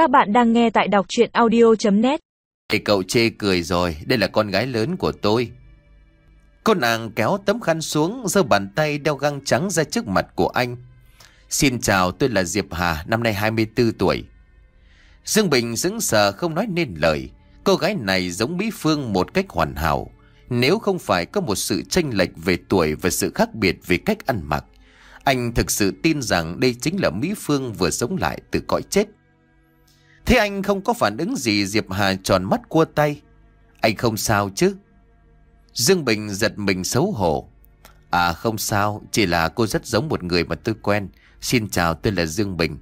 Các bạn đang nghe tại đọc chuyện audio.net Thì cậu chê cười rồi, đây là con gái lớn của tôi. Cô nàng kéo tấm khăn xuống, giơ bàn tay đeo găng trắng ra trước mặt của anh. Xin chào, tôi là Diệp Hà, năm nay 24 tuổi. Dương Bình sững sờ không nói nên lời. Cô gái này giống Mỹ Phương một cách hoàn hảo. Nếu không phải có một sự tranh lệch về tuổi và sự khác biệt về cách ăn mặc, anh thực sự tin rằng đây chính là Mỹ Phương vừa sống lại từ cõi chết. Thế anh không có phản ứng gì Diệp Hà tròn mắt cua tay. Anh không sao chứ? Dương Bình giật mình xấu hổ. À không sao, chỉ là cô rất giống một người mà tôi quen. Xin chào, tôi là Dương Bình.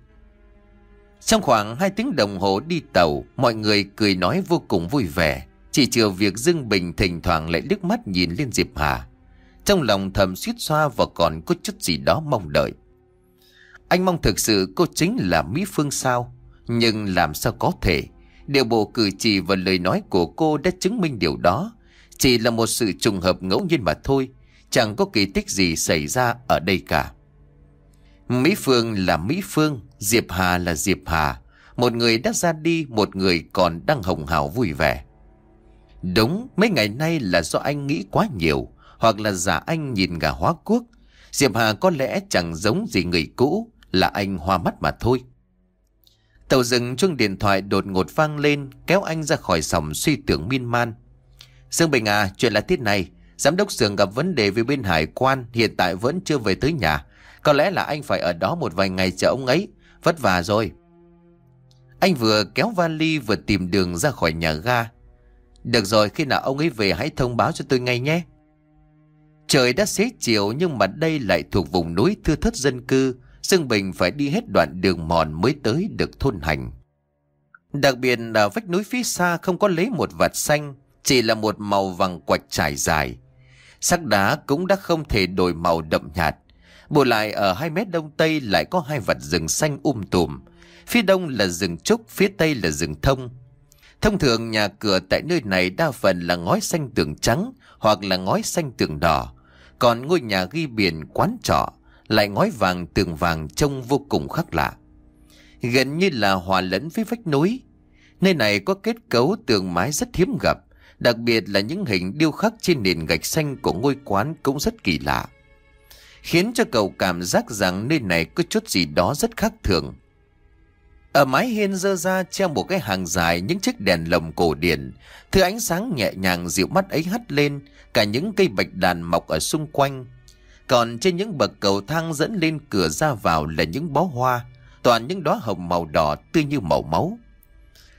Trong khoảng 2 tiếng đồng hồ đi tàu, mọi người cười nói vô cùng vui vẻ. Chỉ trừ việc Dương Bình thỉnh thoảng lại liếc mắt nhìn lên Diệp Hà. Trong lòng thầm suýt xoa và còn có chút gì đó mong đợi. Anh mong thực sự cô chính là Mỹ Phương sao? Nhưng làm sao có thể? Điều bộ cử chỉ và lời nói của cô đã chứng minh điều đó. Chỉ là một sự trùng hợp ngẫu nhiên mà thôi. Chẳng có kỳ tích gì xảy ra ở đây cả. Mỹ Phương là Mỹ Phương, Diệp Hà là Diệp Hà. Một người đã ra đi, một người còn đang hồng hào vui vẻ. Đúng, mấy ngày nay là do anh nghĩ quá nhiều, hoặc là giả anh nhìn gà hóa quốc. Diệp Hà có lẽ chẳng giống gì người cũ, là anh hoa mắt mà thôi. Tàu dừng chuông điện thoại đột ngột vang lên, kéo anh ra khỏi sòng suy tưởng miên man. Dương Bình à, chuyện là thế này, giám đốc xưởng gặp vấn đề với bên hải quan, hiện tại vẫn chưa về tới nhà. Có lẽ là anh phải ở đó một vài ngày chờ ông ấy, vất vả rồi. Anh vừa kéo vali vừa tìm đường ra khỏi nhà ga. Được rồi, khi nào ông ấy về hãy thông báo cho tôi ngay nhé. Trời đã xế chiều nhưng mà đây lại thuộc vùng núi thưa thớt dân cư, Dương Bình phải đi hết đoạn đường mòn mới tới được thôn hành. Đặc biệt là vách núi phía xa không có lấy một vạt xanh, chỉ là một màu vàng quạch trải dài. Sắc đá cũng đã không thể đổi màu đậm nhạt. Bù lại ở hai mét đông tây lại có hai vạt rừng xanh um tùm. Phía đông là rừng trúc, phía tây là rừng thông. Thông thường nhà cửa tại nơi này đa phần là ngói xanh tường trắng hoặc là ngói xanh tường đỏ. Còn ngôi nhà ghi biển quán trọ lại ngói vàng tường vàng trông vô cùng khác lạ. Gần như là hòa lẫn với vách núi. Nơi này có kết cấu tường mái rất hiếm gặp, đặc biệt là những hình điêu khắc trên nền gạch xanh của ngôi quán cũng rất kỳ lạ. Khiến cho cậu cảm giác rằng nơi này có chút gì đó rất khác thường. Ở mái hiên dơ ra treo một cái hàng dài những chiếc đèn lồng cổ điển, thứ ánh sáng nhẹ nhàng dịu mắt ấy hắt lên, cả những cây bạch đàn mọc ở xung quanh, còn trên những bậc cầu thang dẫn lên cửa ra vào là những bó hoa, toàn những đóa hồng màu đỏ tươi như màu máu.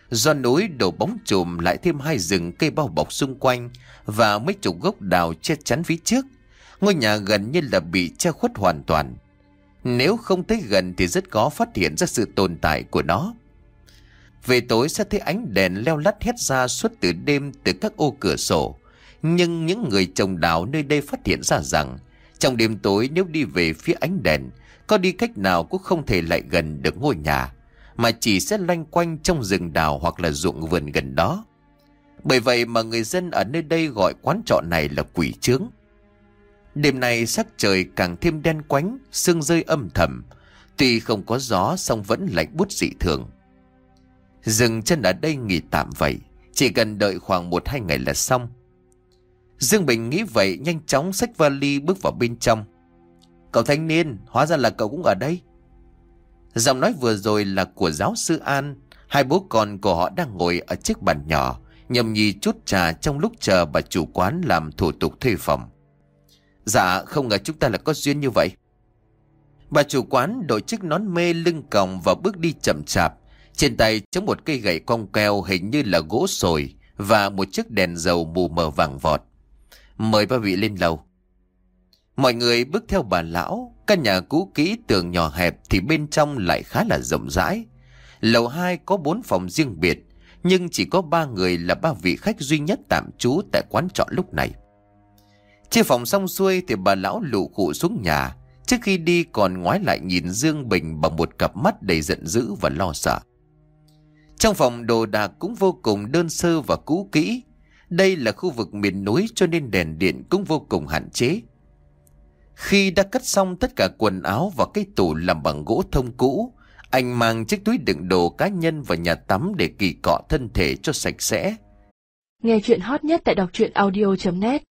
Do núi đổ bóng trùm lại thêm hai rừng cây bao bọc xung quanh và mấy chục gốc đào che chắn phía trước. Ngôi nhà gần như là bị che khuất hoàn toàn. Nếu không tới gần thì rất khó phát hiện ra sự tồn tại của nó. Về tối sẽ thấy ánh đèn leo lắt hét ra suốt từ đêm từ các ô cửa sổ. Nhưng những người trồng đào nơi đây phát hiện ra rằng trong đêm tối nếu đi về phía ánh đèn, có đi cách nào cũng không thể lại gần được ngôi nhà, mà chỉ sẽ loanh quanh trong rừng đào hoặc là ruộng vườn gần đó. Bởi vậy mà người dân ở nơi đây gọi quán trọ này là quỷ trướng. Đêm nay sắc trời càng thêm đen quánh, sương rơi âm thầm. Tuy không có gió song vẫn lạnh bút dị thường. Dừng chân ở đây nghỉ tạm vậy, chỉ cần đợi khoảng một hai ngày là xong. Dương Bình nghĩ vậy nhanh chóng xách vali bước vào bên trong. Cậu thanh niên, hóa ra là cậu cũng ở đây. Giọng nói vừa rồi là của giáo sư An. Hai bố con của họ đang ngồi ở chiếc bàn nhỏ, nhầm nhì chút trà trong lúc chờ bà chủ quán làm thủ tục thuê phòng. Dạ, không ngờ chúng ta là có duyên như vậy. Bà chủ quán đội chiếc nón mê lưng còng và bước đi chậm chạp. Trên tay chống một cây gậy cong keo hình như là gỗ sồi và một chiếc đèn dầu mù mờ vàng vọt. Mời ba vị lên lầu. Mọi người bước theo bà lão, căn nhà cũ kỹ tường nhỏ hẹp thì bên trong lại khá là rộng rãi. Lầu 2 có 4 phòng riêng biệt, nhưng chỉ có 3 người là ba vị khách duy nhất tạm trú tại quán trọ lúc này. Chia phòng xong xuôi thì bà lão lụ cụ xuống nhà, trước khi đi còn ngoái lại nhìn Dương Bình bằng một cặp mắt đầy giận dữ và lo sợ. Trong phòng đồ đạc cũng vô cùng đơn sơ và cũ kỹ, đây là khu vực miền núi cho nên đèn điện cũng vô cùng hạn chế. Khi đã cất xong tất cả quần áo và cái tủ làm bằng gỗ thông cũ, Anh mang chiếc túi đựng đồ cá nhân vào nhà tắm để kỳ cọ thân thể cho sạch sẽ. Nghe chuyện hot nhất tại đọc truyện audio.net